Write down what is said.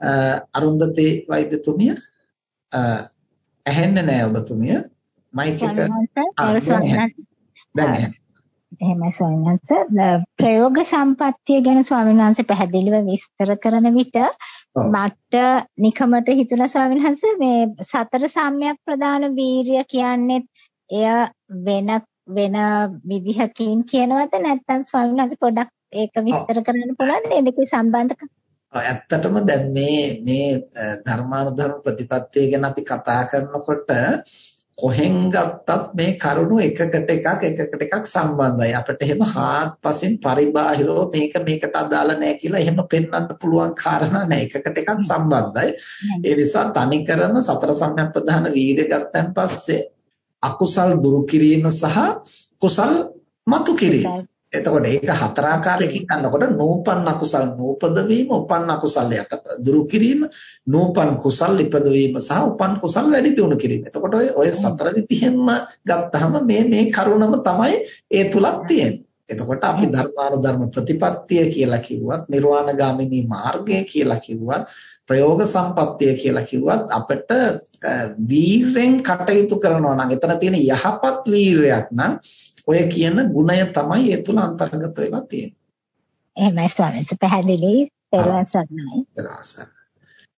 අරුන්දති වෛද්‍යතුමිය ඇහෙන්නේ නැහැ ඔබතුමිය. මයික් එක දැන් එහෙමයි ස්වාමීන් වහන්සේ ප්‍රයෝග සම්පත්තිය ගැන ස්වාමීන් වහන්සේ පැහැදිලිව විස්තර කරන විට මට නිකමට හිතුණා ස්වාමීන් වහන්සේ මේ සතර සම්‍යක් ප්‍රදාන වීරිය කියන්නේ එය වෙන වෙන විදිහකින් කියනවද? නැත්නම් ස්වාමීන් වහන්සේ පොඩ්ඩක් ඒක විස්තර කරන්න පුළුවන්ද? ඒ දෙකේ සම්බන්ධකම් ඇත්තටම දැන් මේ මේ ධර්මානුධර්ම ප්‍රතිපත්තිය ගැන අපි කතා කරනකොට කොහෙන් ගත්තත් මේ කරුණු එකකට එකක් එකකට එකක් සම්බන්ධයි. අපිට එහෙම හාත්පසින් පරිබාහිරව මේක මේකට අදාළ නැහැ කියලා එහෙම පෙන්වන්න පුළුවන් කාරණා නැහැ. එකකට එකක් සම්බන්ධයි. ඒ නිසා තනිකරම සතර සම්‍යක්ප්‍රධාන වීර්ය ගත්තන් පස්සේ අකුසල් දුරු කිරීම සහ කුසල් මතු කිරීම එතකොට ඒක හතරාකාරයකින් ගන්නකොට නූපන් අකුසල් නූපද වීම, උපන් අකුසල් යටපත් දුරු කිරීම, නූපන් කුසල් ඉපද වීම සහ උපන් කුසල් වැඩි දියුණු කිරීම. එතකොට ඔය ඔය සතර විදිහෙන්ම ගත්තාම මේ මේ කරුණම තමයි ඒ තුලක් තියෙන්නේ. එතකොට අපි ධර්මානුධර්ම ප්‍රතිපත්තිය කියලා කිව්වත්, නිර්වාණගාමිනී මාර්ගය කියලා කිව්වත්, ප්‍රයෝග සම්පත්තිය කියලා කිව්වත් අපිට වීරෙන් කටයුතු කරනවා නම් එතන තියෙන යහපත් වීරයක් නම් ඔය කියන ගුණය තමයි ඒ තුල අන්තර්ගත වෙලා තියෙන්නේ. එහෙමයි ස්වාමීන් වහන්සේ පැහැදිලි. පෙරවන් සරණයි.